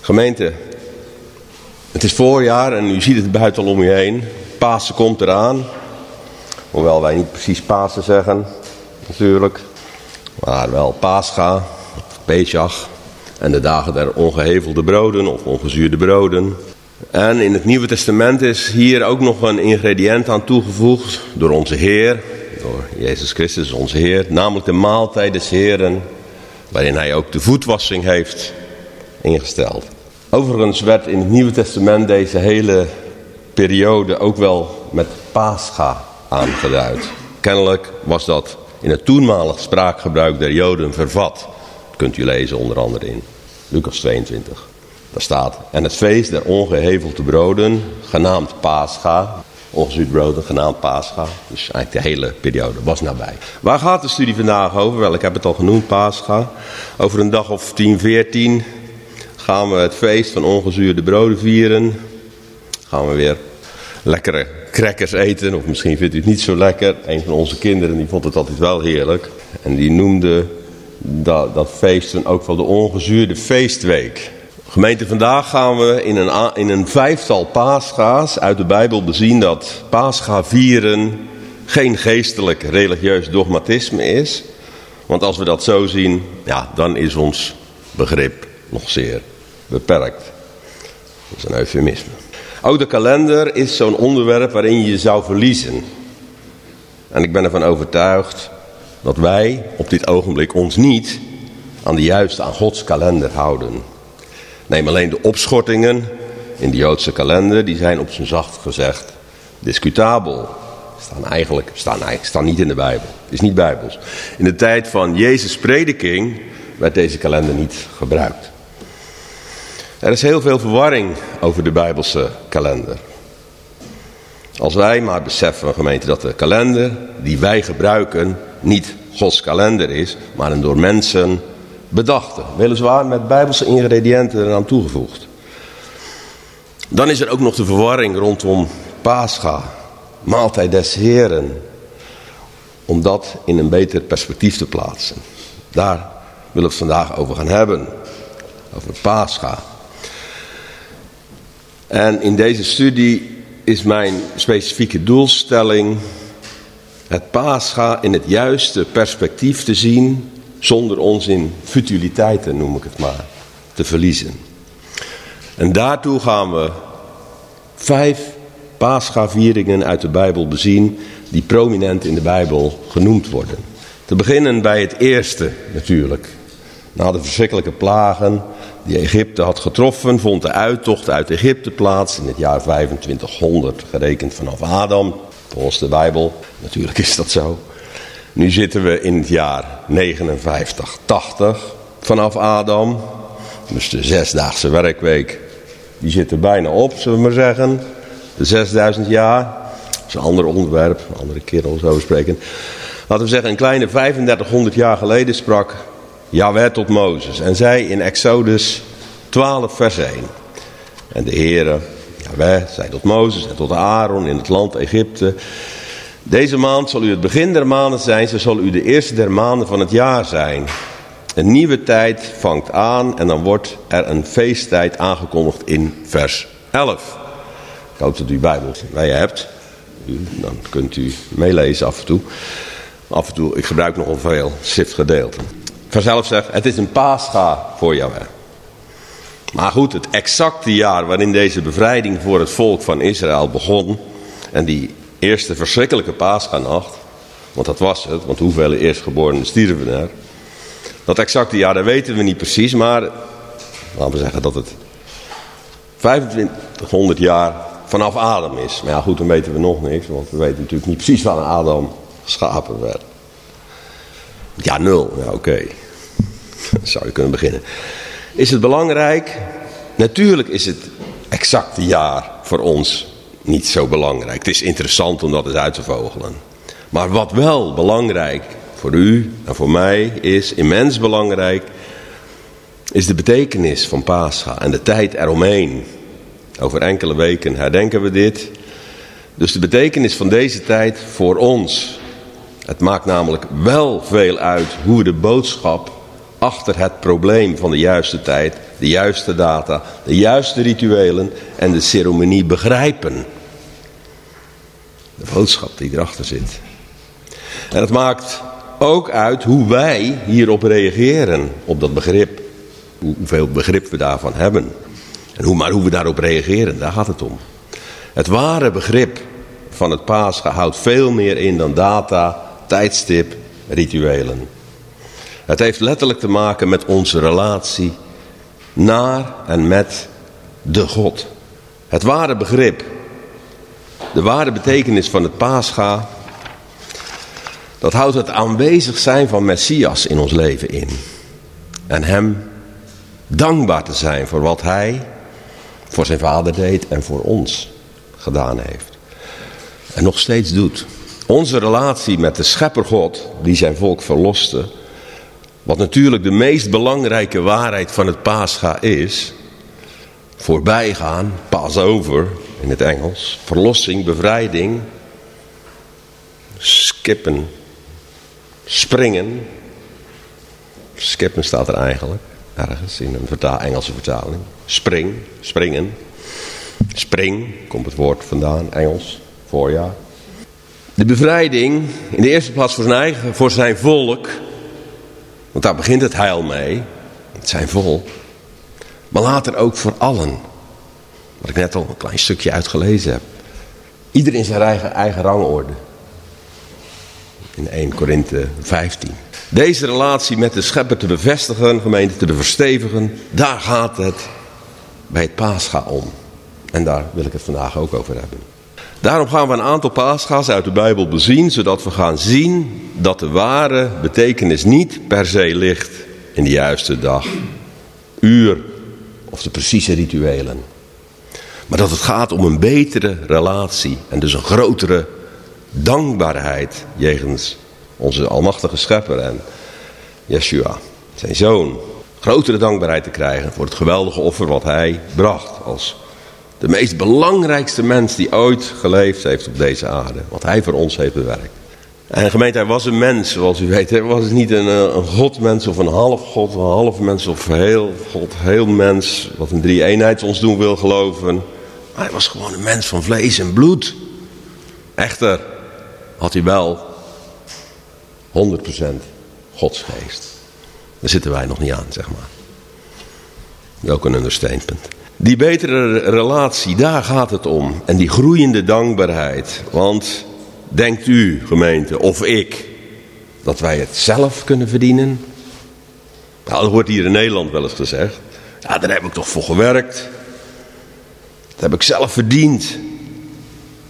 Gemeente, het is voorjaar en u ziet het buiten al om u heen. Pasen komt eraan. Hoewel wij niet precies Pasen zeggen, natuurlijk. Maar wel Pascha, Pesach en de dagen der ongehevelde broden of ongezuurde broden. En in het Nieuwe Testament is hier ook nog een ingrediënt aan toegevoegd door onze Heer, door Jezus Christus onze Heer, namelijk de maaltijd des Heren, waarin hij ook de voetwassing heeft ingesteld. Overigens werd in het Nieuwe Testament deze hele periode ook wel met Pascha aangeduid. Kennelijk was dat in het toenmalig spraakgebruik der Joden vervat. Dat kunt u lezen onder andere in Lucas 22. Daar staat, en het feest der ongehevelde broden, genaamd Pascha, ongezuurd broden, genaamd Pascha. Dus eigenlijk de hele periode was nabij. Waar gaat de studie vandaag over? Wel, ik heb het al genoemd, Pascha. Over een dag of 10, 14 gaan we het feest van ongezuurde broden vieren. Gaan we weer lekkere crackers eten. Of misschien vindt u het niet zo lekker. Een van onze kinderen die vond het altijd wel heerlijk. En die noemde dat, dat feest ook wel de ongezuurde feestweek. Gemeente, vandaag gaan we in een, in een vijftal paasga's uit de Bijbel bezien dat paasga vieren geen geestelijk religieus dogmatisme is. Want als we dat zo zien, ja, dan is ons begrip nog zeer beperkt. Dat is een eufemisme. Ook de kalender is zo'n onderwerp waarin je je zou verliezen. En ik ben ervan overtuigd dat wij op dit ogenblik ons niet aan de juiste, aan Gods kalender houden. Neem alleen de opschortingen in de Joodse kalender, die zijn op zijn zacht gezegd discutabel. Staan eigenlijk, staan eigenlijk staan niet in de Bijbel. Is niet Bijbels. In de tijd van Jezus' prediking werd deze kalender niet gebruikt. Er is heel veel verwarring over de Bijbelse kalender. Als wij maar beseffen, gemeente, dat de kalender die wij gebruiken niet Gods kalender is, maar een door mensen bedachte. Weliswaar met Bijbelse ingrediënten eraan toegevoegd. Dan is er ook nog de verwarring rondom Pascha, maaltijd des Heren. Om dat in een beter perspectief te plaatsen. Daar willen we het vandaag over gaan hebben. Over Pascha. En in deze studie is mijn specifieke doelstelling het Pascha in het juiste perspectief te zien, zonder ons in futiliteiten, noem ik het maar, te verliezen. En daartoe gaan we vijf Pascha-vieringen uit de Bijbel bezien, die prominent in de Bijbel genoemd worden. Te beginnen bij het eerste natuurlijk. Na de verschrikkelijke plagen die Egypte had getroffen, vond de uittocht uit Egypte plaats in het jaar 2500, gerekend vanaf Adam, volgens de Bijbel. Natuurlijk is dat zo. Nu zitten we in het jaar 5980 vanaf Adam. Dus de zesdaagse werkweek, die zit er bijna op, zullen we maar zeggen. De 6000 jaar. Dat is een ander onderwerp, een andere keer zo bespreken. Laten we zeggen, een kleine 3500 jaar geleden sprak Yahweh tot Mozes. En zei in Exodus 12 vers 1. En de Heere, Yahweh, zei tot Mozes en tot Aaron in het land Egypte. Deze maand zal u het begin der maanden zijn, ze zal u de eerste der maanden van het jaar zijn. Een nieuwe tijd vangt aan en dan wordt er een feesttijd aangekondigd in vers 11. Ik hoop dat u Bijbel bij je hebt. Dan kunt u meelezen af en toe. Af en toe, ik gebruik nogal veel schriftgedeelten. 11 zegt, het is een paascha voor Yahweh. Maar goed, het exacte jaar waarin deze bevrijding voor het volk van Israël begon... en die eerste verschrikkelijke paascha-nacht... want dat was het, want hoeveel eerstgeborenen stierven er... dat exacte jaar, dat weten we niet precies, maar... laten we zeggen dat het 2500 jaar vanaf Adam is. Maar ja goed, dan weten we nog niks, want we weten natuurlijk niet precies wanneer Adam geschapen werd. Ja, nul. Ja, oké. Zou je kunnen beginnen. Is het belangrijk? Natuurlijk is het exacte jaar voor ons niet zo belangrijk. Het is interessant om dat eens uit te vogelen. Maar wat wel belangrijk voor u en voor mij is, immens belangrijk, is de betekenis van Pascha en de tijd eromheen. Over enkele weken herdenken we dit. Dus de betekenis van deze tijd voor ons. Het maakt namelijk wel veel uit hoe de boodschap achter het probleem van de juiste tijd, de juiste data, de juiste rituelen en de ceremonie begrijpen. De boodschap die erachter zit. En het maakt ook uit hoe wij hierop reageren, op dat begrip. Hoeveel begrip we daarvan hebben. En hoe, maar hoe we daarop reageren, daar gaat het om. Het ware begrip van het paascha houdt veel meer in dan data, tijdstip, rituelen. Het heeft letterlijk te maken met onze relatie naar en met de God. Het ware begrip, de ware betekenis van het paascha, dat houdt het aanwezig zijn van Messias in ons leven in. En hem dankbaar te zijn voor wat hij voor zijn vader deed en voor ons gedaan heeft. En nog steeds doet. Onze relatie met de schepper God, die zijn volk verloste, wat natuurlijk de meest belangrijke waarheid van het paascha is, voorbijgaan, over in het Engels, verlossing, bevrijding, skippen, springen. Skippen staat er eigenlijk ergens in een Engelse vertaling. Spring, springen. Spring, komt het woord vandaan, Engels, voorjaar. De bevrijding, in de eerste plaats voor zijn, eigen, voor zijn volk. Want daar begint het heil mee. Het zijn volk. Maar later ook voor allen. Wat ik net al een klein stukje uitgelezen heb. Ieder in zijn eigen, rangorde. In 1 Korinthe 15. Deze relatie met de schepper te bevestigen, gemeente te verstevigen, daar gaat het bij het paascha om. En daar wil ik het vandaag ook over hebben. Daarom gaan we een aantal paascha's uit de Bijbel bezien, zodat we gaan zien dat de ware betekenis niet per se ligt in de juiste dag, uur of de precieze rituelen. Maar dat het gaat om een betere relatie en dus een grotere dankbaarheid jegens onze almachtige schepper en Yeshua, zijn zoon. Grotere dankbaarheid te krijgen voor het geweldige offer wat hij bracht als de meest belangrijkste mens die ooit geleefd heeft op deze aarde. Wat hij voor ons heeft bewerkt. En gemeente, hij was een mens, zoals u weet. Hij was niet een, eh, een godmens of een half god, een half mens of heel god, heel mens. Wat een drie-eenheid ons doen wil geloven. Maar hij was gewoon een mens van vlees en bloed. Echter had hij wel 100% godsgeest. Daar zitten wij nog niet aan, zeg maar. Ook een understatement. Die betere relatie, daar gaat het om. En die groeiende dankbaarheid. Want denkt u, gemeente, of ik, dat wij het zelf kunnen verdienen? Nou, dat wordt hier in Nederland wel eens gezegd. Ja, daar heb ik toch voor gewerkt. Dat heb ik zelf verdiend.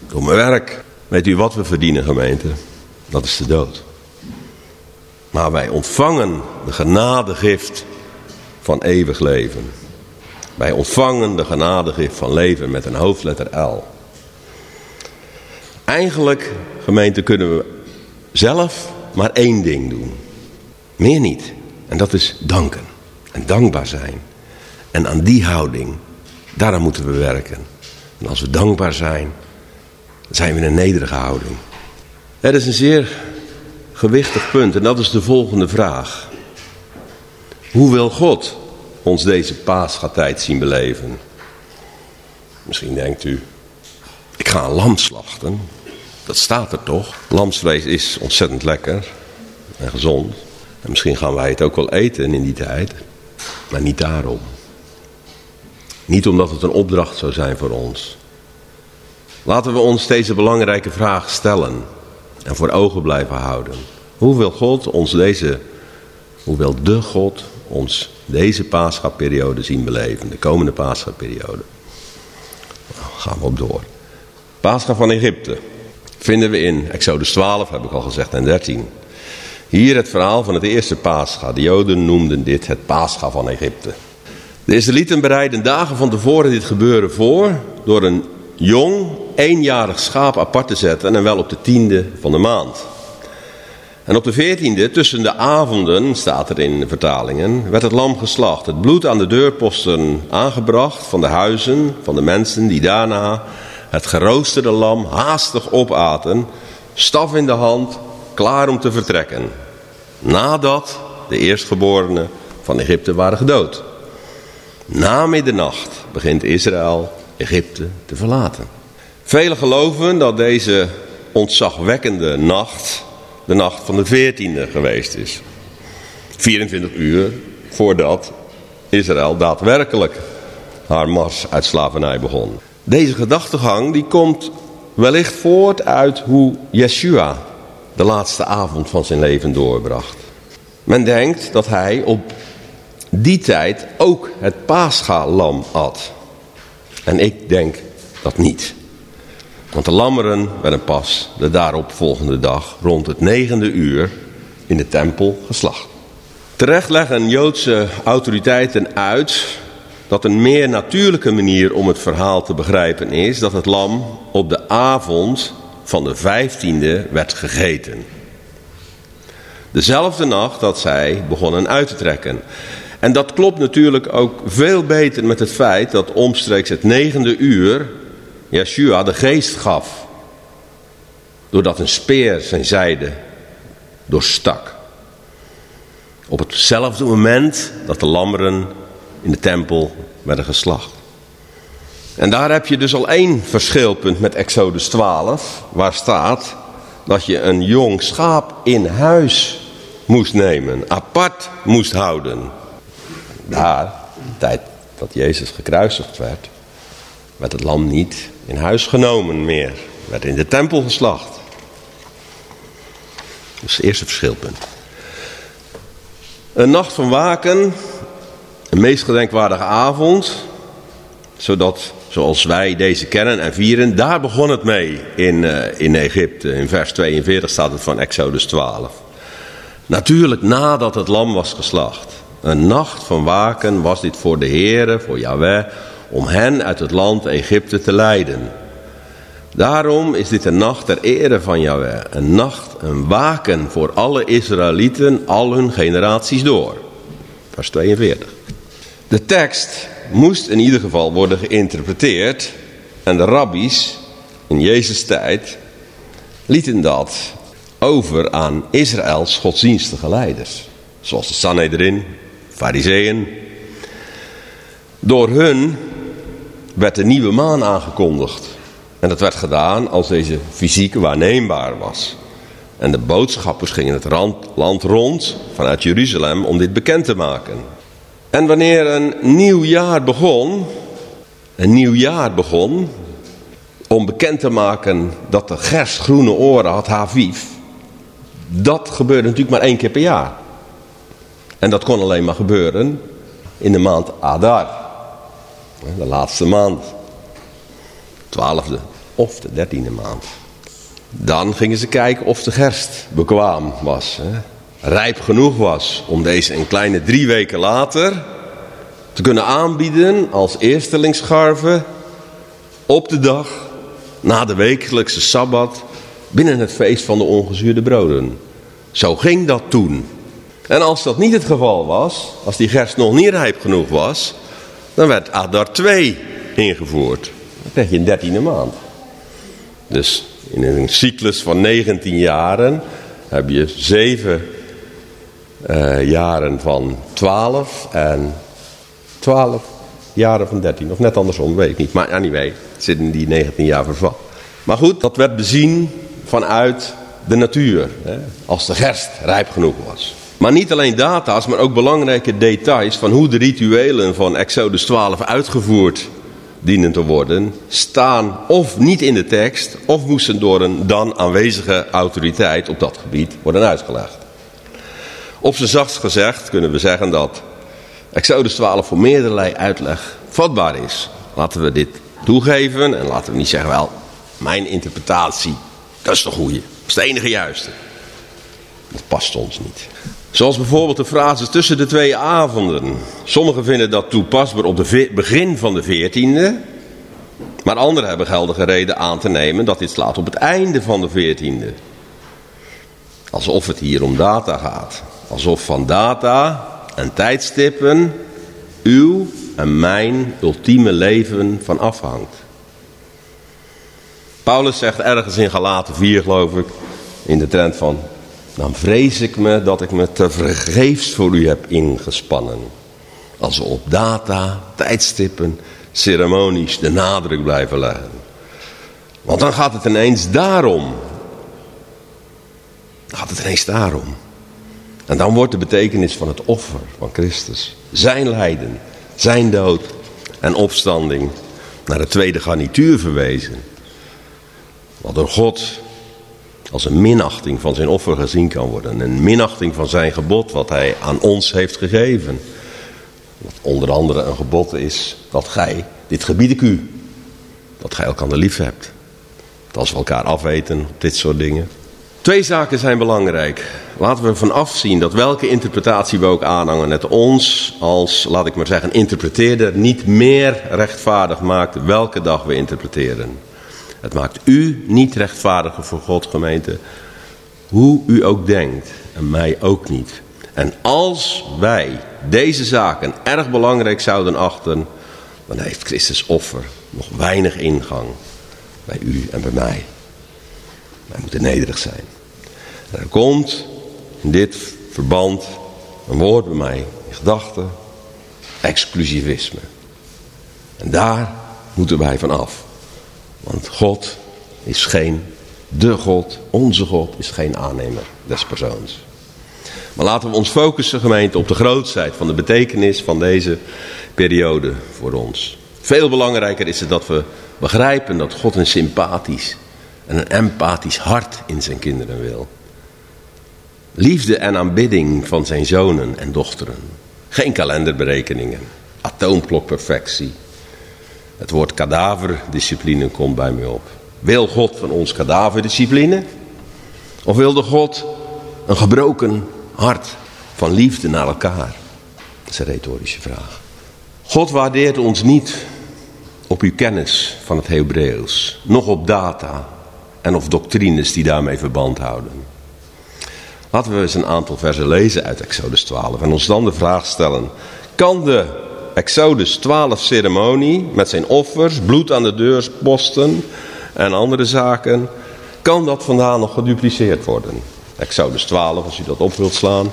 Door mijn werk. Weet u wat we verdienen, gemeente? Dat is de dood. Maar wij ontvangen de genadegift van eeuwig leven. Wij ontvangen de genadegift van leven met een hoofdletter L. Eigenlijk, gemeente, kunnen we zelf maar één ding doen. Meer niet. En dat is danken. En dankbaar zijn. En aan die houding, daaraan moeten we werken. En als we dankbaar zijn, zijn we in een nederige houding. Het is een zeer gewichtig punt en dat is de volgende vraag. Hoe wil God ons deze paasgatijd zien beleven? Misschien denkt u, ik ga een lam slachten. Dat staat er toch. Lamsvlees is ontzettend lekker en gezond. En misschien gaan wij het ook wel eten in die tijd. Maar niet daarom. Niet omdat het een opdracht zou zijn voor ons. Laten we ons deze belangrijke vraag stellen en voor ogen blijven houden. Hoe wil God ons deze, hoe wil de God ons deze paaschaperiode zien beleven, de komende paaschaperiode? Nou, gaan we op door. Paascha van Egypte vinden we in Exodus 12, heb ik al gezegd, en 13. Hier het verhaal van het eerste paascha. De Joden noemden dit het paascha van Egypte. De Israëlieten bereiden dagen van tevoren dit gebeuren voor door een jong eenjarig schaap apart te zetten en wel op de tiende van de maand. En op de veertiende, tussen de avonden, staat er in vertalingen, werd het lam geslacht. Het bloed aan de deurposten aangebracht van de huizen van de mensen die daarna het geroosterde lam haastig opaten, staf in de hand, klaar om te vertrekken. Nadat de eerstgeborenen van Egypte waren gedood. Na middernacht begint Israël Egypte te verlaten. Velen geloven dat deze ontzagwekkende nacht de nacht van de veertiende geweest is. 24 uur voordat Israël daadwerkelijk haar mars uit slavernij begon. Deze gedachtegang die komt wellicht voort uit hoe Yeshua de laatste avond van zijn leven doorbracht. Men denkt dat hij op die tijd ook het paascha-lam at. En ik denk dat niet. Want de lammeren werden pas de daarop volgende dag rond het negende uur in de tempel geslacht. Terecht leggen Joodse autoriteiten uit dat een meer natuurlijke manier om het verhaal te begrijpen is dat het lam op de avond van de vijftiende werd gegeten. Dezelfde nacht dat zij begonnen uit te trekken. En dat klopt natuurlijk ook veel beter met het feit dat omstreeks het negende uur Yeshua de geest gaf. Doordat een speer zijn zijde doorstak. Op hetzelfde moment dat de lammeren in de tempel werden geslacht. En daar heb je dus al één verschilpunt met Exodus 12, waar staat dat je een jong schaap in huis moest nemen, apart moest houden. Daar, de tijd dat Jezus gekruisigd werd, werd het lam niet in huis genomen meer. Werd in de tempel geslacht. Dat is het eerste verschilpunt. Een nacht van waken, een meest gedenkwaardige avond, zodat, zoals wij deze kennen en vieren, daar begon het mee in, uh, in Egypte. In vers 42 staat het van Exodus 12. Natuurlijk nadat het lam was geslacht. Een nacht van waken was dit voor de Heere, voor Yahweh, om hen uit het land Egypte te leiden. Daarom is dit een nacht ter ere van Yahweh. Een nacht, een waken voor alle Israëlieten, al hun generaties door. Vers 42. De tekst moest in ieder geval worden geïnterpreteerd. En de rabbies in Jezus' tijd lieten dat over aan Israëls godsdienstige leiders. Zoals de Sanhedrin, Fariseeën. Door hun werd de nieuwe maan aangekondigd. En dat werd gedaan als deze fysiek waarneembaar was. En de boodschappers gingen het land rond vanuit Jeruzalem om dit bekend te maken. En wanneer een nieuw jaar begon, een nieuw jaar begon, om bekend te maken dat de gers groene oren had, Haviv, dat gebeurde natuurlijk maar één keer per jaar. En dat kon alleen maar gebeuren in de maand Adar. De laatste maand. Twaalfde of de dertiende maand. Dan gingen ze kijken of de gerst bekwaam was. Hè? Rijp genoeg was om deze een kleine drie weken later te kunnen aanbieden als eerstelingsgarve op de dag na de wekelijkse Sabbat binnen het feest van de ongezuurde broden. Zo ging dat toen. En als dat niet het geval was, als die gerst nog niet rijp genoeg was, dan werd Adar 2 ingevoerd. Dan krijg je een dertiende maand. Dus in een cyclus van 19 jaren heb je zeven uh, jaren van 12 en 12 jaren van 13. Of net andersom, weet ik niet. Maar anyway, het zit in die 19 jaar verval. Maar goed, dat werd bezien vanuit de natuur. Hè, als de gerst rijp genoeg was. Maar niet alleen data's, maar ook belangrijke details van hoe de rituelen van Exodus 12 uitgevoerd dienen te worden, staan of niet in de tekst, of moesten door een dan aanwezige autoriteit op dat gebied worden uitgelegd. Op zijn zachtst gezegd kunnen we zeggen dat Exodus 12 voor meerderlei uitleg vatbaar is. Laten we dit toegeven en laten we niet zeggen, wel, mijn interpretatie, dat is de goede, dat is de enige juiste. Dat past ons niet. Zoals bijvoorbeeld de frase tussen de twee avonden. Sommigen vinden dat toepasbaar op het begin van de veertiende. Maar anderen hebben geldige reden aan te nemen dat dit slaat op het einde van de veertiende. Alsof het hier om data gaat. Alsof van data en tijdstippen uw en mijn ultieme leven van afhangt. Paulus zegt ergens in Galaten 4 geloof ik, in de trend van, dan vrees ik me dat ik me te vergeefs voor u heb ingespannen. Als we op data, tijdstippen, ceremonies de nadruk blijven leggen. Want dan gaat het ineens daarom. Dan gaat het ineens daarom. En dan wordt de betekenis van het offer van Christus, zijn lijden, zijn dood en opstanding naar de tweede garnituur verwezen. Wat door God als een minachting van zijn offer gezien kan worden. Een minachting van zijn gebod wat hij aan ons heeft gegeven. Wat onder andere een gebod is dat gij, dit gebied ik u, dat gij elkaar lief hebt. Dat als we elkaar afweten op dit soort dingen. Twee zaken zijn belangrijk. Laten we ervan afzien dat welke interpretatie we ook aanhangen, het ons als, laat ik maar zeggen, interpreteerder niet meer rechtvaardig maakt welke dag we interpreteren. Het maakt u niet rechtvaardiger voor God, gemeente, hoe u ook denkt en mij ook niet. En als wij deze zaken erg belangrijk zouden achten, dan heeft Christus offer nog weinig ingang bij u en bij mij. Wij moeten nederig zijn. En er komt in dit verband een woord bij mij in gedachten, exclusivisme. En daar moeten wij van af. Want God is geen, de God, onze God is geen aannemer des persoons. Maar laten we ons focussen, gemeente, op de grootheid van de betekenis van deze periode voor ons. Veel belangrijker is het dat we begrijpen dat God een sympathisch en een empathisch hart in zijn kinderen wil. Liefde en aanbidding van zijn zonen en dochteren. Geen kalenderberekeningen, atoomklokperfectie. Het woord kadaverdiscipline komt bij me op. Wil God van ons kadaverdiscipline? Of wilde God een gebroken hart van liefde naar elkaar? Dat is een retorische vraag. God waardeert ons niet op uw kennis van het Hebreeuws, nog op data en of doctrines die daarmee verband houden. Laten we eens een aantal versen lezen uit Exodus 12 en ons dan de vraag stellen: kan de Exodus 12 ceremonie met zijn offers, bloed aan de deurposten en andere zaken, kan dat vandaan nog gedupliceerd worden? Exodus 12, als u dat op wilt slaan.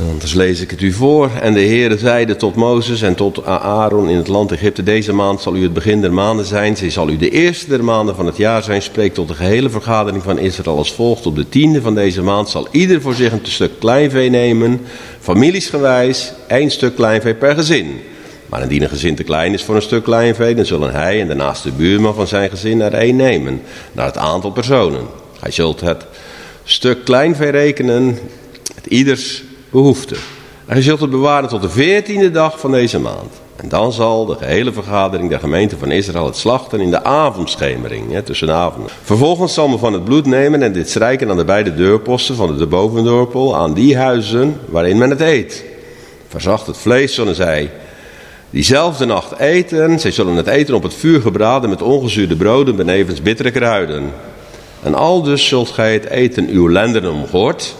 Anders lees ik het u voor. En de Heere zeide tot Mozes en tot Aaron in het land Egypte: Deze maand zal u het begin der maanden zijn. Zij zal u de eerste der maanden van het jaar zijn. Spreek tot de gehele vergadering van Israël als volgt: Op de tiende van deze maand zal ieder voor zich een stuk kleinvee nemen, familiesgewijs, één stuk kleinvee per gezin. Maar indien een gezin te klein is voor een stuk kleinvee, dan zullen hij en de buurman van zijn gezin er één nemen, naar het aantal personen. Hij zult het stuk kleinvee rekenen, het ieders behoefte. En je zult het bewaren tot de veertiende dag van deze maand. En dan zal de gehele vergadering der gemeente van Israël het slachten in de avondschemering, hè, tussen de avonden. Vervolgens zal men van het bloed nemen en dit strijken aan de beide deurposten van de bovendorpel, aan die huizen waarin men het eet. Verzacht het vlees, zullen zij diezelfde nacht eten. Zij zullen het eten op het vuur gebraden met ongezuurde broden benevens bittere kruiden. En al dus zult gij het eten uw lendenen omgord,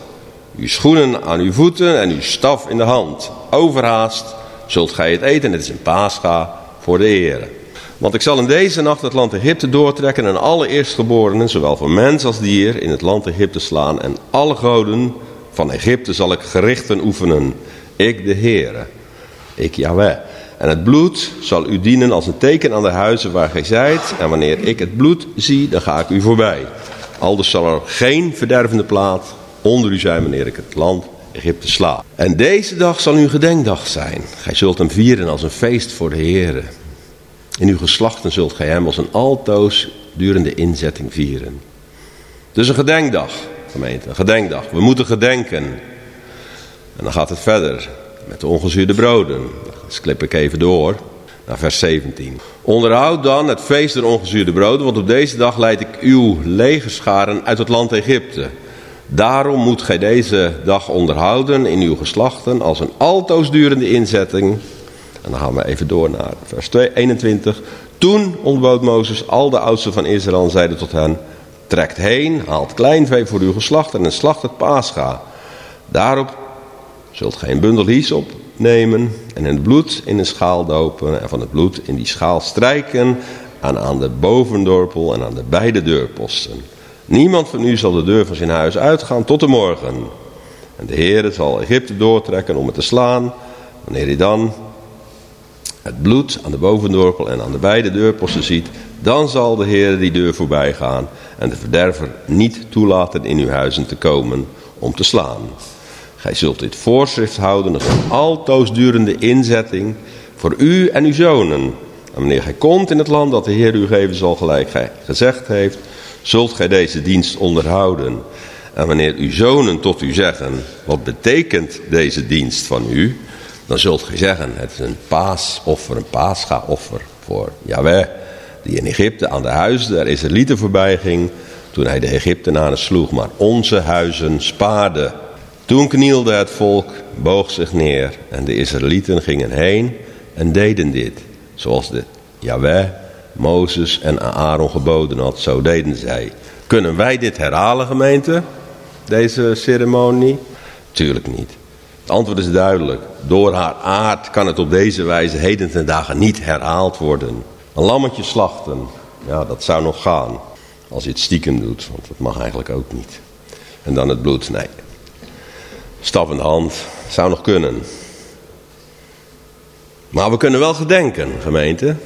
uw schoenen aan uw voeten en uw staf in de hand. Overhaast zult gij het eten. Het is een paascha voor de Heer. Want ik zal in deze nacht het land Egypte doortrekken en alle eerstgeborenen, zowel van mens als dier, in het land Egypte slaan. En alle goden van Egypte zal ik gerichten oefenen. Ik de Heere, ik Yahweh. En het bloed zal u dienen als een teken aan de huizen waar gij zijt. En wanneer ik het bloed zie, dan ga ik u voorbij. Aldus zal er geen verdervende plaat onder u zijn wanneer ik het land Egypte sla. En deze dag zal uw gedenkdag zijn. Gij zult hem vieren als een feest voor de Heer. In uw geslachten zult gij hem als een altoos durende inzetting vieren. Dus een gedenkdag, gemeente, een gedenkdag. We moeten gedenken. En dan gaat het verder met de ongezuurde broden. Dat klip ik even door naar vers 17. Onderhoud dan het feest der ongezuurde broden, want op deze dag leid ik uw legerscharen uit het land Egypte. Daarom moet gij deze dag onderhouden in uw geslachten als een altoos durende inzetting. En dan gaan we even door naar vers 21. Toen ontbood Mozes al de oudsten van Israël en zeide tot hen, trekt heen, haalt kleinvee voor uw geslacht en slacht het paascha. Daarop zult gij een bundel hyssop nemen en het bloed in een schaal dopen en van het bloed in die schaal strijken en aan de bovendorpel en aan de beide deurposten. Niemand van u zal de deur van zijn huis uitgaan tot de morgen. En de Heer zal Egypte doortrekken om het te slaan. Wanneer hij dan het bloed aan de bovendorpel en aan de beide deurposten ziet, dan zal de Heer die deur voorbij gaan en de verderver niet toelaten in uw huizen te komen om te slaan. Gij zult dit voorschrift houden als een altoosdurende inzetting voor u en uw zonen. En wanneer gij komt in het land dat de Heer u geven zal, gelijk gij gezegd heeft, zult gij deze dienst onderhouden. En wanneer uw zonen tot u zeggen, wat betekent deze dienst van u? Dan zult gij zeggen, het is een paasoffer, een paascha-offer voor Yahweh. Die in Egypte aan de huizen der Israëlieten voorbij ging, toen hij de Egyptenaren sloeg, maar onze huizen spaarde. Toen knielde het volk, boog zich neer en de Israëlieten gingen heen en deden dit. Zoals de Yahweh, Mozes en Aaron geboden had, zo deden zij. Kunnen wij dit herhalen gemeente, deze ceremonie? Tuurlijk niet. Het antwoord is duidelijk. Door haar aard kan het op deze wijze heden ten dagen niet herhaald worden. Een lammetje slachten, ja dat zou nog gaan. Als je het stiekem doet, want dat mag eigenlijk ook niet. En dan het bloed, nee. Stap in hand, zou nog kunnen. Maar we kunnen wel gedenken, gemeente.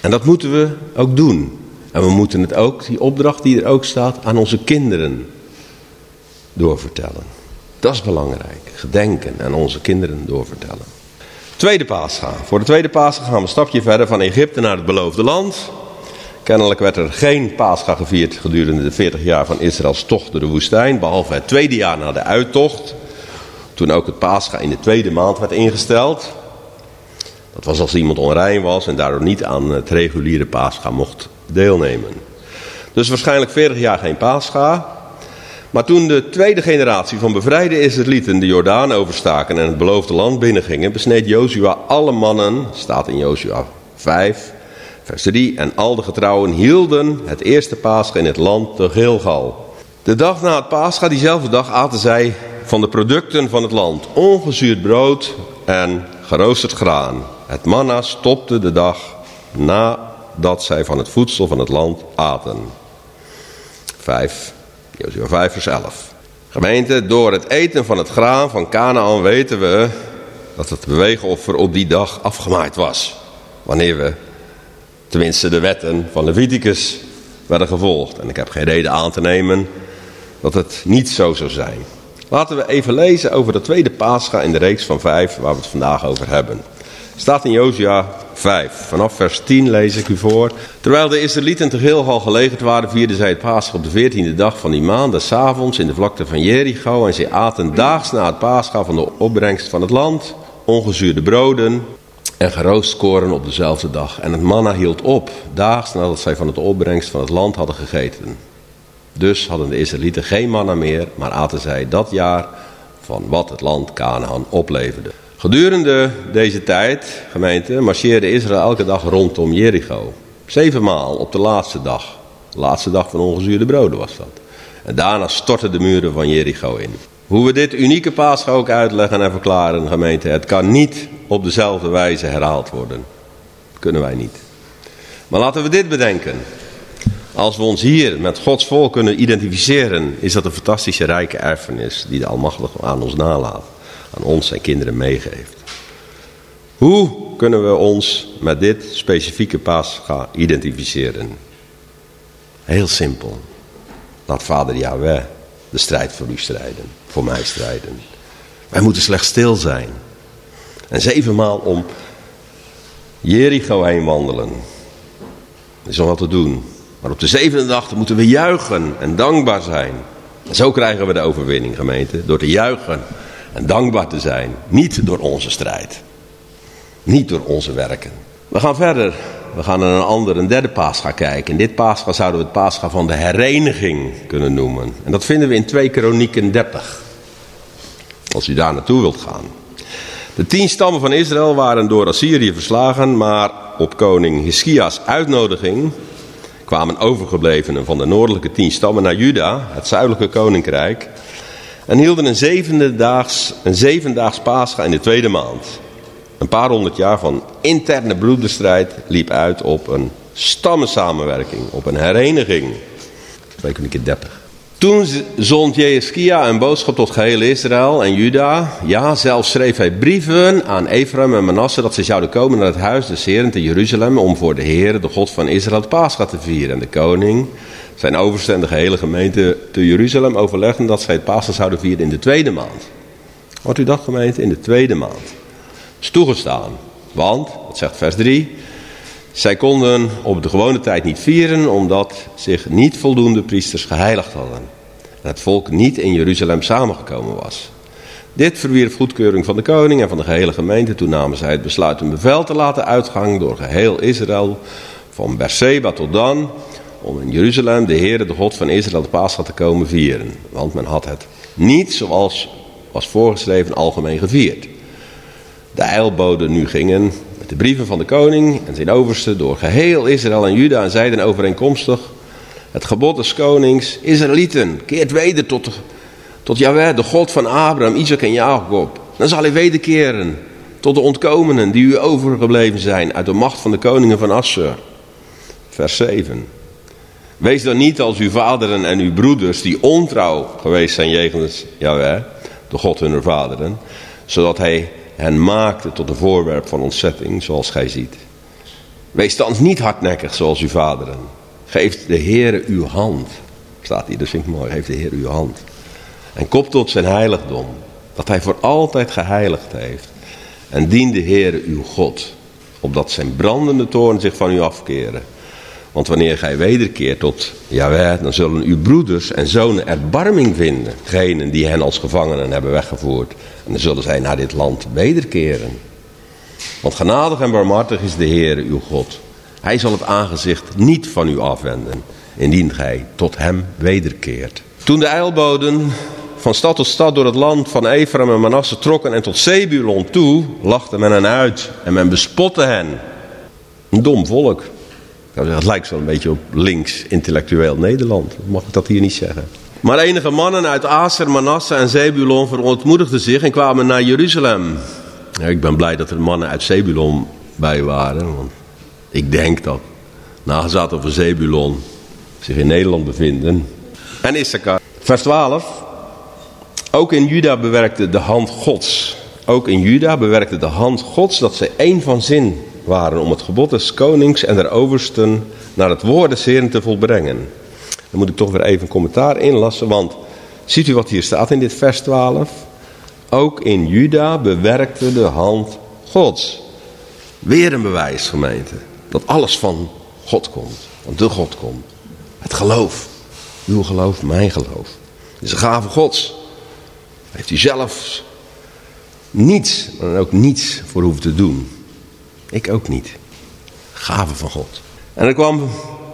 En dat moeten we ook doen. En we moeten het ook, die opdracht die er ook staat, aan onze kinderen doorvertellen. Dat is belangrijk. Gedenken en onze kinderen doorvertellen. Tweede paascha. Voor de tweede paascha gaan we een stapje verder van Egypte naar het beloofde land. Kennelijk werd er geen paascha gevierd gedurende de 40 jaar van Israëls tocht door de woestijn. Behalve het tweede jaar na de uittocht. Toen ook het paascha in de tweede maand werd ingesteld. Dat was als iemand onrein was en daardoor niet aan het reguliere paascha mocht deelnemen. Dus waarschijnlijk 40 jaar geen paascha. Maar toen de tweede generatie van bevrijde Israëlieten de Jordaan overstaken en het beloofde land binnengingen, besneed Jozua alle mannen, staat in Jozua 5, vers 3, en al de getrouwen hielden het eerste paascha in het land te Gilgal. De dag na het paascha, diezelfde dag, aten zij van de producten van het land, ongezuurd brood en geroosterd graan. Het manna stopte de dag nadat zij van het voedsel van het land aten. 5. Jozua 5 vers 11. Gemeente, door het eten van het graan van Canaan weten we dat het beweegoffer op die dag afgemaaid was. Wanneer we tenminste de wetten van Leviticus werden gevolgd. En ik heb geen reden aan te nemen dat het niet zo zou zijn. Laten we even lezen over de tweede paascha in de reeks van vijf waar we het vandaag over hebben. Staat in Jozua 5. Vanaf vers 10 lees ik u voor. Terwijl de Israëlieten te Gilgal gelegerd waren, vierden zij het Paascha op de veertiende dag van die maand, des avonds in de vlakte van Jericho. En zij aten daags na het Paascha van de opbrengst van het land, ongezuurde broden en geroost koren op dezelfde dag. En het manna hield op, daags nadat zij van het opbrengst van het land hadden gegeten. Dus hadden de Israëlieten geen manna meer, maar aten zij dat jaar van wat het land Canaan opleverde. Gedurende deze tijd, gemeente, marcheerde Israël elke dag rondom Jericho. Zevenmaal op de laatste dag. De laatste dag van ongezuurde broden was dat. En daarna stortten de muren van Jericho in. Hoe we dit unieke paascha ook uitleggen en verklaren, gemeente, het kan niet op dezelfde wijze herhaald worden. Dat kunnen wij niet. Maar laten we dit bedenken. Als we ons hier met Gods volk kunnen identificeren, is dat een fantastische rijke erfenis die de Almachtige aan ons nalaat aan ons zijn kinderen meegeeft. Hoe kunnen we ons met dit specifieke gaan identificeren? Heel simpel. Laat vader Yahweh de strijd voor u strijden, voor mij strijden. Wij moeten slechts stil zijn. En zevenmaal om Jericho heen wandelen. Dat is nog wat te doen. Maar op de zevende dag moeten we juichen en dankbaar zijn. En zo krijgen we de overwinning, gemeente. Door te juichen en dankbaar te zijn. Niet door onze strijd. Niet door onze werken. We gaan verder. We gaan naar een andere, een derde paascha kijken. In dit paascha zouden we het paascha van de hereniging kunnen noemen. En dat vinden we in 2 Kronieken 30. Als u daar naartoe wilt gaan. De tien stammen van Israël waren door Assyrië verslagen, maar op koning Hiskia's uitnodiging kwamen overgeblevenen van de noordelijke tien stammen naar Juda, het zuidelijke koninkrijk, en hielden een, zevendaags, een zevendaags Pascha in de tweede maand. Een paar honderd jaar van interne broederstrijd liep uit op een stammensamenwerking, op een hereniging. 2 keer 30. Toen zond Jeeskia een boodschap tot geheel Israël en Juda. Ja, zelfs schreef hij brieven aan Ephraim en Manasse dat ze zouden komen naar het huis des Heren te Jeruzalem om voor de Heer, de God van Israël, het Pascha te vieren. En de koning, zijn overste en de gehele gemeente te Jeruzalem overlegden dat zij het Pascha zouden vieren in de tweede maand. Wat u dacht gemeente? In de tweede maand. Is toegestaan. Want, dat zegt vers 3, zij konden op de gewone tijd niet vieren, omdat zich niet voldoende priesters geheiligd hadden. En het volk niet in Jeruzalem samengekomen was. Dit verwierf goedkeuring van de koning en van de gehele gemeente. Toen namen zij het besluit een bevel te laten uitgangen door geheel Israël, van Berseba tot Dan, om in Jeruzalem de Heere, de God van Israël, de Pascha te komen vieren. Want men had het niet zoals was voorgeschreven algemeen gevierd. De eilboden nu gingen de brieven van de koning en zijn overste door geheel Israël en Juda en zeiden overeenkomstig het gebod des konings, Israëlieten, keert weder tot, tot Yahweh, de God van Abraham, Isaac en Jacob. Dan zal hij wederkeren tot de ontkomenen die u overgebleven zijn uit de macht van de koningen van Assur. Vers 7. Wees dan niet als uw vaderen en uw broeders die ontrouw geweest zijn jegens Yahweh, de God hunner vaderen, zodat hij hen maakte tot een voorwerp van ontzetting, zoals gij ziet. Wees thans niet hardnekkig zoals uw vaderen. Geef de Heere uw hand. Staat hier, dat vind ik mooi. Geef de Heer uw hand. En kop tot zijn heiligdom. Dat hij voor altijd geheiligd heeft. En dien de Heere uw God. Opdat zijn brandende toorn zich van u afkeren. Want wanneer gij wederkeert tot Jaweh, dan zullen uw broeders en zonen erbarming vinden. Genen die hen als gevangenen hebben weggevoerd. En dan zullen zij naar dit land wederkeren. Want genadig en barmhartig is de Heer uw God. Hij zal het aangezicht niet van u afwenden, indien gij tot hem wederkeert. Toen de eilboden van stad tot stad door het land van Ephraim en Manasse trokken en tot Zebulon toe, lachte men hen uit en men bespotte hen. Een dom volk. Het lijkt wel een beetje op links intellectueel Nederland. Mag ik dat hier niet zeggen? Maar enige mannen uit Aser, Manasse en Zebulon verontmoedigden zich en kwamen naar Jeruzalem. ik ben blij dat er mannen uit Zebulon bij waren. Want ik denk dat nagezaten van Zebulon zich in Nederland bevinden. En Issachar. Vers 12. Ook in Juda bewerkte de hand Gods. Ook in Juda bewerkte de hand Gods dat zij één van zin waren om het gebod des konings en der oversten naar het woord des Heren te volbrengen. Dan moet ik toch weer even commentaar inlassen, want ziet u wat hier staat in dit vers 12? Ook in Juda bewerkte de hand Gods. Weer een bewijs, gemeente, dat alles van God komt, van de God komt. Het geloof, uw geloof, mijn geloof. Het is een gave Gods. heeft u zelf niets, dan ook niets voor hoeven te doen. Ik ook niet. Gave van God. En er kwam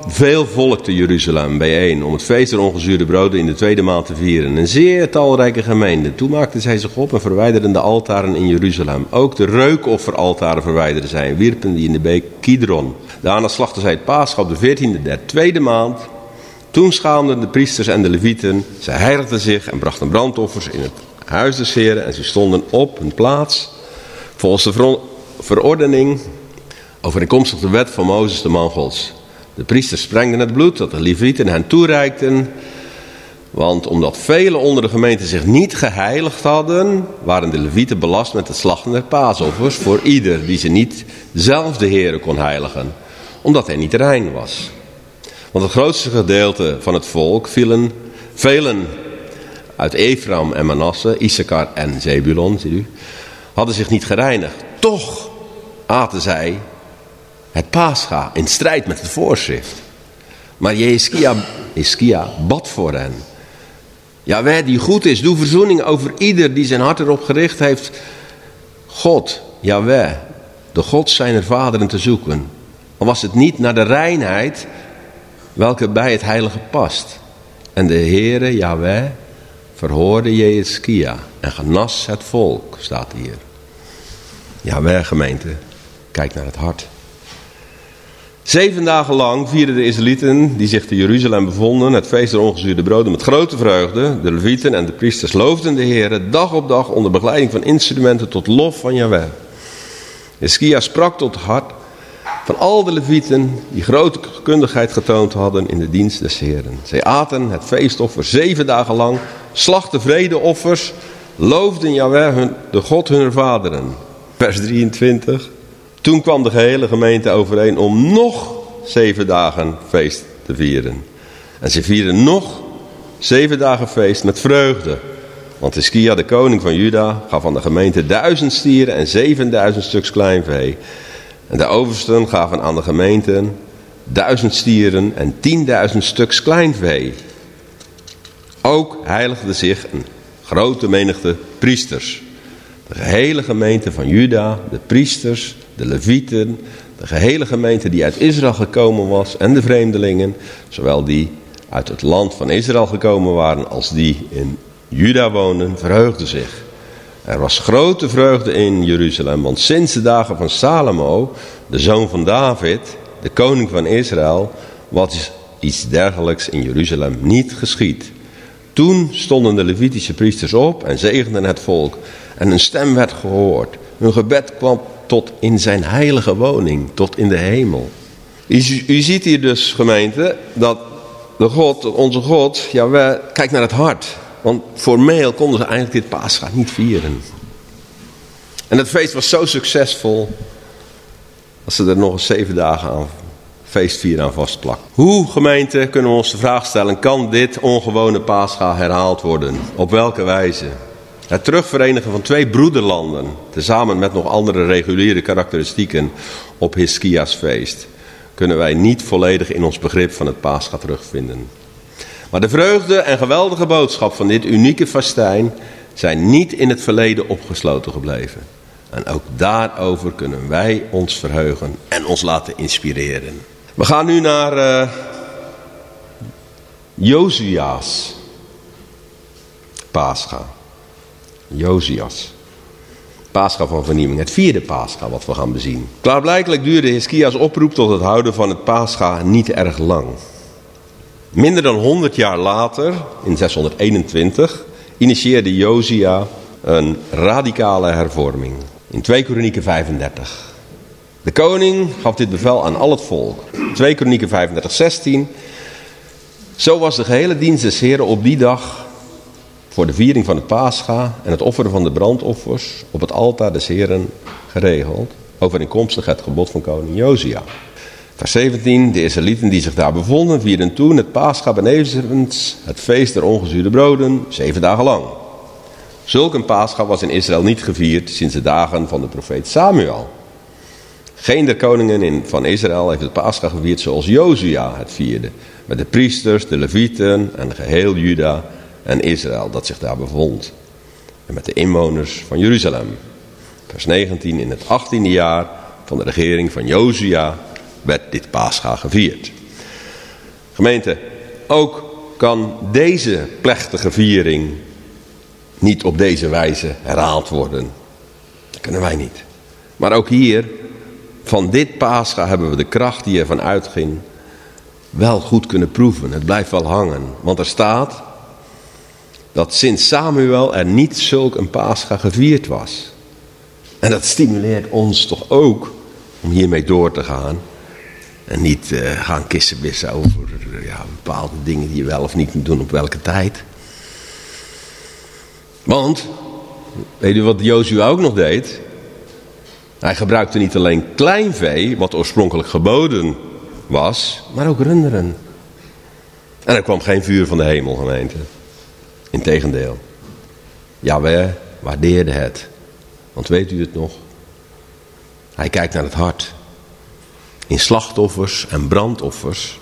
veel volk te Jeruzalem bijeen om het feest der ongezuurde broden in de tweede maand te vieren. Een zeer talrijke gemeente. Toen maakten zij zich op en verwijderden de altaren in Jeruzalem. Ook de reukofferaltaren verwijderden zij en wierpen die in de beek Kidron. Daarna slachten zij het paascha op de veertiende der tweede maand. Toen schaamden de priesters en de levieten. Zij heiligden zich en brachten brandoffers in het huis des Heren. En ze stonden op hun plaats volgens de verordening overeenkomstig de wet van Mozes de man Gods. De priesters sprengden het bloed dat de levieten hen toereikten. Want omdat velen onder de gemeente zich niet geheiligd hadden, waren de levieten belast met het slachten der paasoffers voor ieder die ze niet zelf de Heere kon heiligen, omdat hij niet rein was. Want het grootste gedeelte van het volk vielen velen uit Ephraim en Manasse, Issachar en Zebulon, ziet u, hadden zich niet gereinigd. Toch aten zij het Pascha in strijd met het voorschrift. Maar Jeskia bad voor hen. Ja, wij die goed is, doe verzoening over ieder die zijn hart erop gericht heeft. God, Jaweh, de God zijner vaderen te zoeken. Al was het niet naar de reinheid welke bij het heilige past. En de Heere, Jaweh, verhoorde Jeskia en genas het volk, staat hier. Ja, gemeente, kijk naar het hart. Zeven dagen lang vierden de Israëlieten die zich te Jeruzalem bevonden het feest der ongezuurde broden met grote vreugde. De levieten en de priesters loofden de Heer dag op dag onder begeleiding van instrumenten tot lof van Yahweh. Eskia sprak tot hart van al de levieten die grote kundigheid getoond hadden in de dienst des Heeren. Zij aten het feestoffer zeven dagen lang, slachten vredeoffers, loofden Yahweh, hun, de God hunner vaderen. Vers 23. Toen kwam de gehele gemeente overeen om nog zeven dagen feest te vieren. En ze vierden nog zeven dagen feest met vreugde. Want Hiskia, de koning van Juda, gaf aan de gemeente duizend stieren en zevenduizend stuks kleinvee. En de oversten gaven aan de gemeente duizend stieren en tienduizend stuks kleinvee. Ook heiligde zich een grote menigte priesters. De gehele gemeente van Juda, de priesters, de levieten, de gehele gemeente die uit Israël gekomen was en de vreemdelingen, zowel die uit het land van Israël gekomen waren als die in Juda woonden, verheugden zich. Er was grote vreugde in Jeruzalem, want sinds de dagen van Salomo, de zoon van David, de koning van Israël, was iets dergelijks in Jeruzalem niet geschied. Toen stonden de Levitische priesters op en zegenden het volk. En hun stem werd gehoord. Hun gebed kwam tot in zijn heilige woning, tot in de hemel. U, u ziet hier dus, gemeente, dat de God, onze God, ja, kijk naar het hart. Want formeel konden ze eigenlijk dit paascha niet vieren. En het feest was zo succesvol, dat ze er nog eens zeven dagen aan feestvieren aan vastplakt. Hoe, gemeente, kunnen we ons de vraag stellen, kan dit ongewone paascha herhaald worden? Op welke wijze? Het terugverenigen van twee broederlanden, tezamen met nog andere reguliere karakteristieken op Hiskia's feest, kunnen wij niet volledig in ons begrip van het paascha terugvinden. Maar de vreugde en geweldige boodschap van dit unieke festijn zijn niet in het verleden opgesloten gebleven. En ook daarover kunnen wij ons verheugen en ons laten inspireren. We gaan nu naar uh, Josia's Pascha. Josias. Pascha van vernieuwing. Het vierde Pascha wat we gaan bezien. Klaarblijkelijk duurde Hiskia's oproep tot het houden van het Pascha niet erg lang. Minder dan 100 jaar later, in 621, initieerde Josia een radicale hervorming. In 2 Kronieken 35. De koning gaf dit bevel aan al het volk. 2 Kronieken 35, 16. Zo was de gehele dienst des Heren op die dag voor de viering van het Pascha en het offeren van de brandoffers op het altaar des Heren geregeld, overeenkomstig het gebod van koning Josia. Vers 17, de Israëlieten die zich daar bevonden vierden toen het Pascha benevens het feest der ongezuurde broden, zeven dagen lang. Zulk een Pascha was in Israël niet gevierd sinds de dagen van de profeet Samuel. Geen der koningen in, van Israël heeft het Pascha gevierd zoals Josia het vierde. Met de priesters, de levieten en geheel Juda en Israël dat zich daar bevond. En met de inwoners van Jeruzalem. Vers 19, in het 18e jaar van de regering van Josia werd dit Pascha gevierd. Gemeente, ook kan deze plechtige viering niet op deze wijze herhaald worden. Dat kunnen wij niet. Maar ook hier, van dit Pascha hebben we de kracht die ervan uitging wel goed kunnen proeven. Het blijft wel hangen. Want er staat dat sinds Samuel er niet zulk een Pascha gevierd was. En dat stimuleert ons toch ook om hiermee door te gaan. En niet uh, gaan kissenbissen over ja, bepaalde dingen die je wel of niet moet doen op welke tijd. Want, weet u wat Jozua ook nog deed? Hij gebruikte niet alleen kleinvee, wat oorspronkelijk geboden was, maar ook runderen. En er kwam geen vuur van de hemel, gemeente. Integendeel. Jawel waardeerde het. Want weet u het nog? Hij kijkt naar het hart. In slachtoffers en brandoffers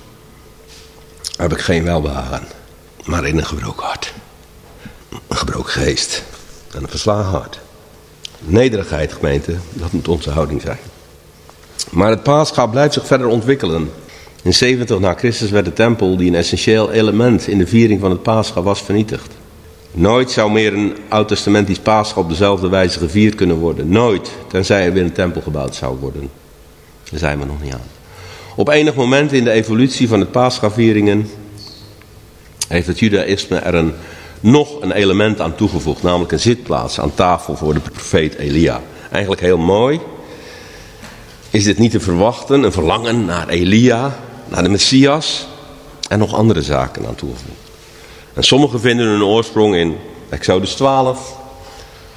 heb ik geen welbehagen, maar in een gebroken hart. Een gebroken geest en een verslagen hart. Nederigheid, gemeente, dat moet onze houding zijn. Maar het paasschap blijft zich verder ontwikkelen. In 70 na Christus werd de tempel, die een essentieel element in de viering van het paascha was, vernietigd. Nooit zou meer een oud-testamentisch paascha op dezelfde wijze gevierd kunnen worden. Nooit, tenzij er weer een tempel gebouwd zou worden. Daar zijn we nog niet aan. Op enig moment in de evolutie van het paaschavieringen heeft het judaïsme er een, nog een element aan toegevoegd. Namelijk een zitplaats aan tafel voor de profeet Elia. Eigenlijk heel mooi. Is dit niet te verwachten, een verlangen naar Elia, naar de Messias en nog andere zaken aan toegevoegd. En sommigen vinden hun oorsprong in Exodus 12,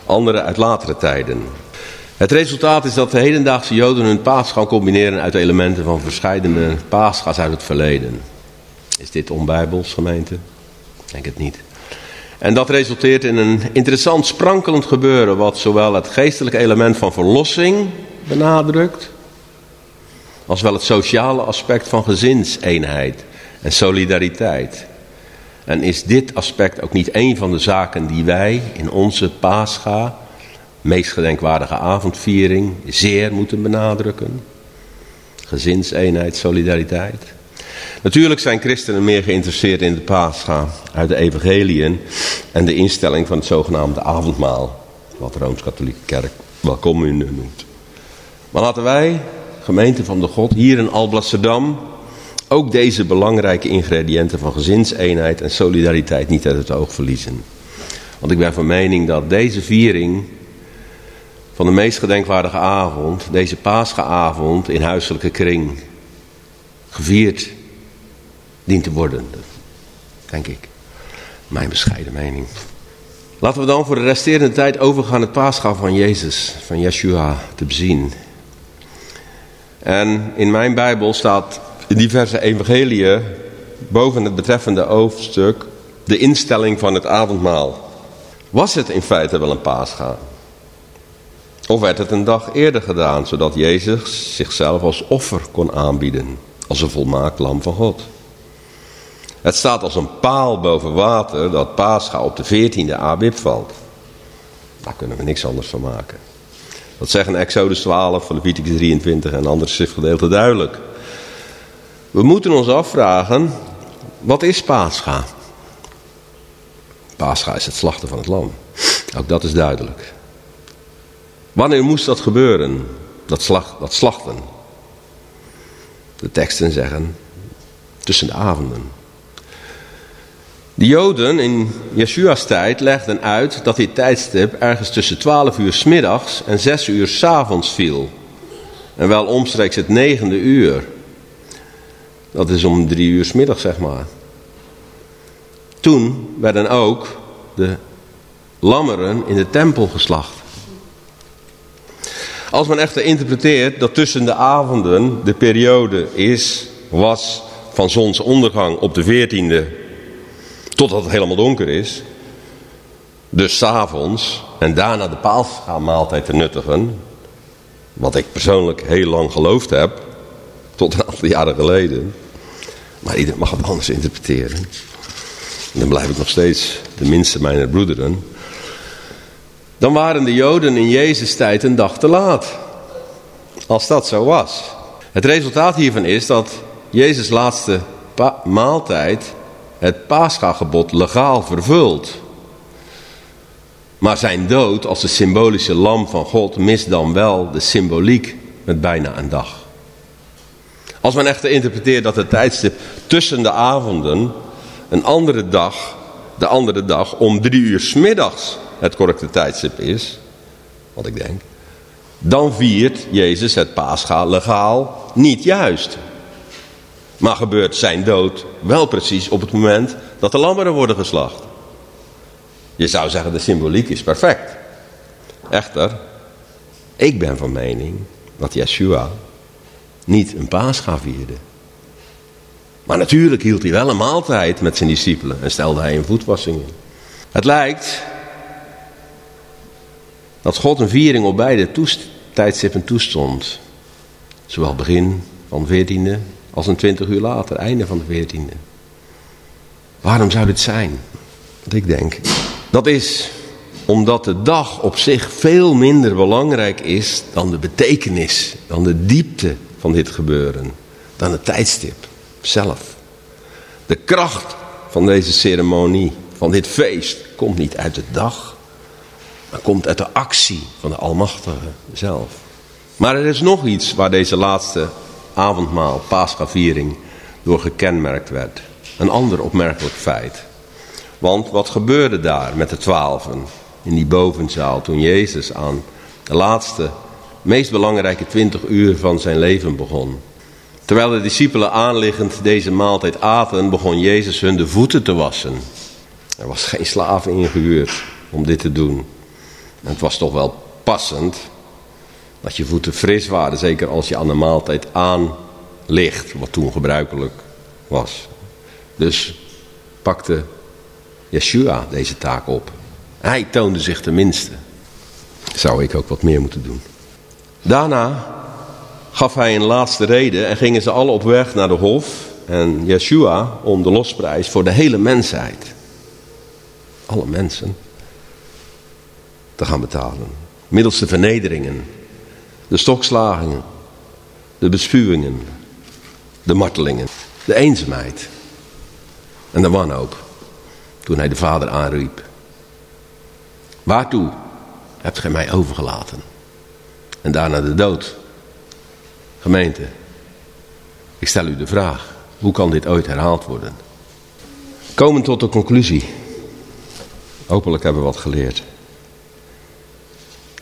anderen uit latere tijden. Het resultaat is dat de hedendaagse Joden hun paas gaan combineren uit elementen van verschillende paasga's uit het verleden. Is dit onbijbels, gemeente? Ik denk het niet. En dat resulteert in een interessant sprankelend gebeuren, wat zowel het geestelijke element van verlossing benadrukt, als wel het sociale aspect van gezinseenheid en solidariteit. En is dit aspect ook niet een van de zaken die wij in onze Pascha, meest gedenkwaardige avondviering, zeer moeten benadrukken? Gezinseenheid, solidariteit. Natuurlijk zijn christenen meer geïnteresseerd in de Pascha uit de evangeliën en de instelling van het zogenaamde avondmaal, wat de Rooms-Katholieke Kerk wel commune noemt. Maar laten wij, gemeente van de God, hier in Alblasserdam, ook deze belangrijke ingrediënten van gezinseenheid en solidariteit niet uit het oog verliezen. Want ik ben van mening dat deze viering van de meest gedenkwaardige avond, deze paasgeavond in huiselijke kring, gevierd dient te worden. Denk ik. Mijn bescheiden mening. Laten we dan voor de resterende tijd overgaan het paascha van Jezus, van Yeshua, te bezien. En in mijn Bijbel staat in diverse evangeliën boven het betreffende hoofdstuk de instelling van het avondmaal. Was het in feite wel een paascha? Of werd het een dag eerder gedaan, zodat Jezus zichzelf als offer kon aanbieden, als een volmaakt lam van God? Het staat als een paal boven water dat Pascha op de 14e Abib valt. Daar kunnen we niks anders van maken. Dat zeggen Exodus 12, Leviticus 23 en andere schriftgedeelten duidelijk. We moeten ons afvragen, wat is Pascha? Pascha is het slachten van het lam. Ook dat is duidelijk. Wanneer moest dat gebeuren? Dat, slag, dat slachten. De teksten zeggen tussen de avonden. De Joden in Jeshua's tijd legden uit dat dit tijdstip ergens tussen 12 uur s middags en 6 uur s avonds viel. En wel omstreeks het negende uur. Dat is om drie uur middag, zeg maar. Toen werden ook de lammeren in de tempel geslacht. Als men echter interpreteert dat tussen de avonden de periode is, was van zonsondergang op de 14e totdat het helemaal donker is, dus s'avonds en daarna de paalsmaaltijd te nuttigen, wat ik persoonlijk heel lang geloofd heb, tot een aantal jaren geleden. Maar ieder mag het anders interpreteren. En dan blijf ik nog steeds de minste mijner broederen. Dan waren de Joden in Jezus tijd een dag te laat. Als dat zo was. Het resultaat hiervan is dat Jezus' laatste maaltijd het Pascha-gebod legaal vervult. Maar zijn dood als de symbolische lam van God mist dan wel de symboliek met bijna een dag. Als men echter interpreteert dat het tijdstip tussen de avonden een andere dag, de andere dag om drie uur s middags het correcte tijdstip is, wat ik denk, dan viert Jezus het paascha legaal niet juist. Maar gebeurt zijn dood wel precies op het moment dat de lammeren worden geslacht. Je zou zeggen de symboliek is perfect. Echter, ik ben van mening dat Yeshua niet een paascha vierde. Maar natuurlijk hield hij wel een maaltijd met zijn discipelen en stelde hij een voetwassing in. Het lijkt dat God een viering op beide tijdstippen toestond. Zowel begin van 14e als een 20 uur later, einde van de 14e. Waarom zou dit zijn? Wat ik denk. Dat is omdat de dag op zich veel minder belangrijk is dan de betekenis, dan de diepte van dit gebeuren, dan het tijdstip zelf. De kracht van deze ceremonie van dit feest komt niet uit de dag, maar komt uit de actie van de Almachtige zelf. Maar er is nog iets waar deze laatste avondmaal, paasgaviering, door gekenmerkt werd. Een ander opmerkelijk feit. Want wat gebeurde daar met de twaalfen in die bovenzaal toen Jezus aan de laatste, meest belangrijke twintig uur van zijn leven begon? Terwijl de discipelen aanliggend deze maaltijd aten, begon Jezus hun de voeten te wassen. Er was geen slaaf ingehuurd om dit te doen. En het was toch wel passend dat je voeten fris waren, zeker als je aan de maaltijd aanligt, wat toen gebruikelijk was. Dus pakte Yeshua deze taak op. Hij toonde zich tenminste. Zou ik ook wat meer moeten doen. Daarna gaf hij een laatste reden en gingen ze alle op weg naar de hof en Yeshua om de losprijs voor de hele mensheid. Alle mensen te gaan betalen. Middels de vernederingen, de stokslagingen, de bespuwingen, de martelingen, de eenzaamheid en de wanhoop. Toen hij de vader aanriep. Waartoe hebt gij mij overgelaten? En daarna de dood. Gemeente, ik stel u de vraag, hoe kan dit ooit herhaald worden? Komen tot de conclusie. Hopelijk hebben we wat geleerd.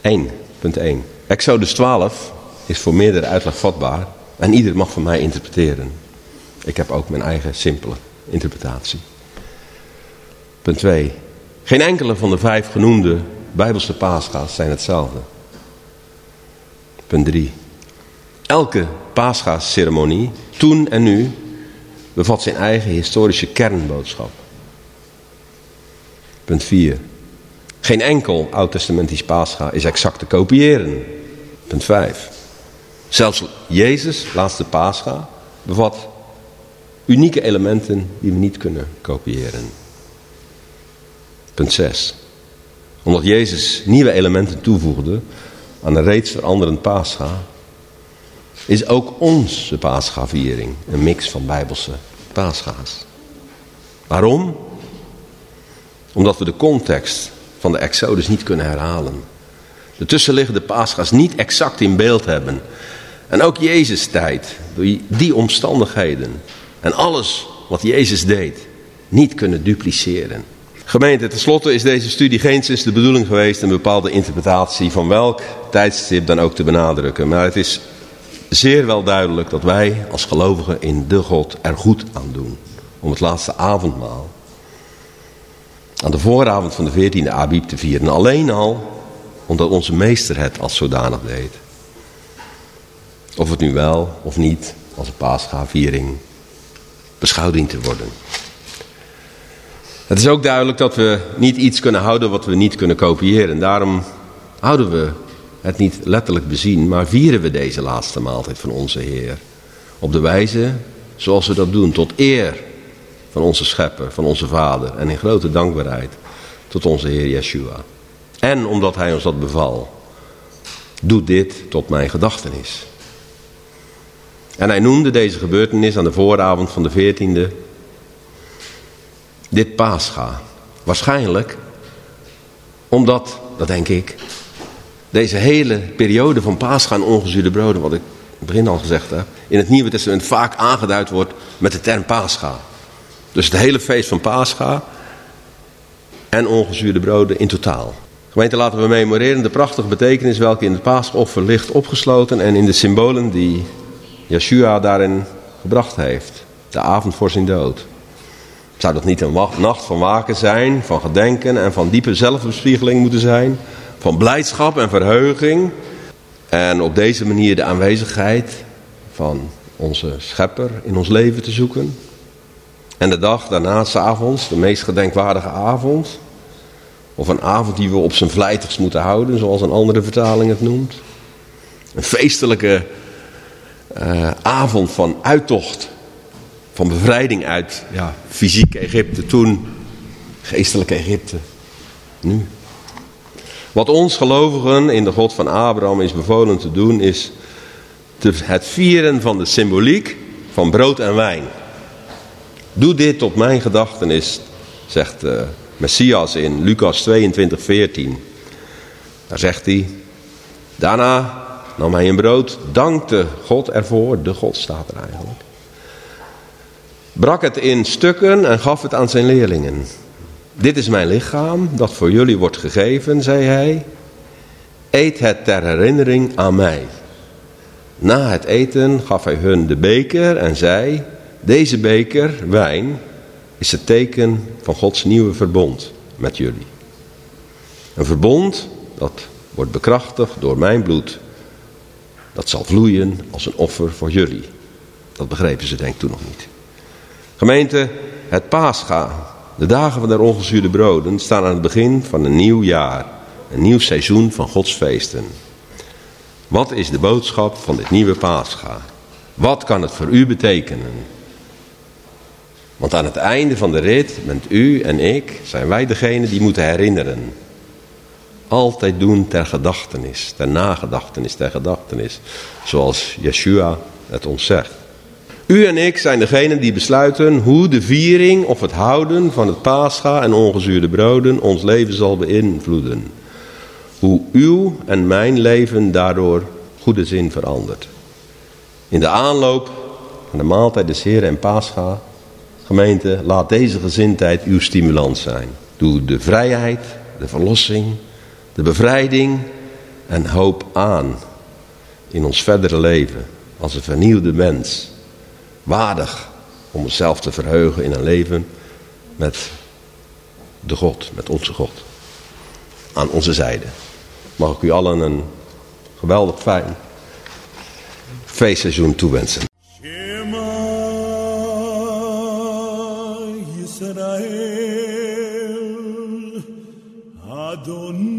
1.1. Exodus 12 is voor meerdere uitleg vatbaar en ieder mag van mij interpreteren. Ik heb ook mijn eigen simpele interpretatie. Punt 2. Geen enkele van de vijf genoemde Bijbelse paasga's zijn hetzelfde. Punt 3. Elke paasga-ceremonie, toen en nu, bevat zijn eigen historische kernboodschap. Punt 4. Geen enkel oud-testamentisch paasga is exact te kopiëren. Punt 5. Zelfs Jezus, laatste paasga, bevat unieke elementen die we niet kunnen kopiëren. Punt 6. Omdat Jezus nieuwe elementen toevoegde aan een reeds veranderend paasga, is ook onze paasgaviering een mix van bijbelse paasga's. Waarom? Omdat we de context van de Exodus niet kunnen herhalen. De tussenliggende paasga's niet exact in beeld hebben. En ook Jezus tijd, door die omstandigheden en alles wat Jezus deed, niet kunnen dupliceren. Gemeente, tenslotte is deze studie geen sinds de bedoeling geweest een bepaalde interpretatie van welk tijdstip dan ook te benadrukken. Maar het is zeer wel duidelijk dat wij als gelovigen in de God er goed aan doen. Om het laatste avondmaal aan de vooravond van de 14e Abib te vieren. Alleen al omdat onze meester het als zodanig deed. Of het nu wel of niet als een paasgaviering beschouwd te worden. Het is ook duidelijk dat we niet iets kunnen houden wat we niet kunnen kopiëren. Daarom houden we het niet letterlijk bezien, maar vieren we deze laatste maaltijd van onze Heer. Op de wijze zoals we dat doen, tot eer van onze schepper, van onze vader en in grote dankbaarheid tot onze Heer Yeshua. En omdat hij ons dat beval. Doe dit tot mijn gedachtenis. En hij noemde deze gebeurtenis aan de vooravond van de 14e dit paascha. Waarschijnlijk omdat, dat denk ik, deze hele periode van paascha en ongezuurde broden, wat ik in het begin al gezegd heb, in het Nieuwe Testament vaak aangeduid wordt met de term paascha. Dus het hele feest van paascha en ongezuurde broden in totaal. Gemeente, laten we memoreren de prachtige betekenis welke in het paasoffer ligt opgesloten en in de symbolen die Yeshua daarin gebracht heeft. De avond voor zijn dood. Zou dat niet een nacht van waken zijn, van gedenken en van diepe zelfbespiegeling moeten zijn? Van blijdschap en verheuging. En op deze manier de aanwezigheid van onze schepper in ons leven te zoeken. En de dag daarna, s'avonds, de meest gedenkwaardige avond. Of een avond die we op zijn vlijtigst moeten houden, zoals een andere vertaling het noemt. Een feestelijke uh, avond van uittocht. Van bevrijding uit ja, fysiek Egypte toen, geestelijk Egypte nu. Wat ons gelovigen in de God van Abraham is bevolen te doen, is het vieren van de symboliek van brood en wijn. Doe dit tot mijn gedachtenis, zegt uh, Messias in Lucas 22, 14. Daar zegt hij, daarna nam hij een brood, dankte God ervoor, de God staat er eigenlijk. Brak het in stukken en gaf het aan zijn leerlingen. Dit is mijn lichaam, dat voor jullie wordt gegeven, zei hij. Eet het ter herinnering aan mij. Na het eten gaf hij hun de beker en zei, deze beker, wijn, is het teken van Gods nieuwe verbond met jullie. Een verbond dat wordt bekrachtigd door mijn bloed. Dat zal vloeien als een offer voor jullie. Dat begrepen ze denk ik toen nog niet. Gemeente, het paascha, de dagen van de ongezuurde broden, staan aan het begin van een nieuw jaar. Een nieuw seizoen van Gods feesten. Wat is de boodschap van dit nieuwe paascha? Wat kan het voor u betekenen? Want aan het einde van de rit bent u en ik, zijn wij degene die moeten herinneren. Altijd doen ter gedachtenis, ter nagedachtenis, ter gedachtenis. Zoals Yeshua het ons zegt. U en ik zijn degene die besluiten hoe de viering of het houden van het paascha en ongezuurde broden ons leven zal beïnvloeden. Hoe uw en mijn leven daardoor goede zin verandert. In de aanloop van de maaltijd des Heren en paascha, gemeente, laat deze gezindheid uw stimulans zijn. Doe de vrijheid, de verlossing, de bevrijding en hoop aan in ons verdere leven als een vernieuwde mens waardig om onszelf te verheugen in een leven met de God, met onze God. Aan onze zijde. Mag ik u allen een geweldig fijn feestseizoen toewensen. Adonai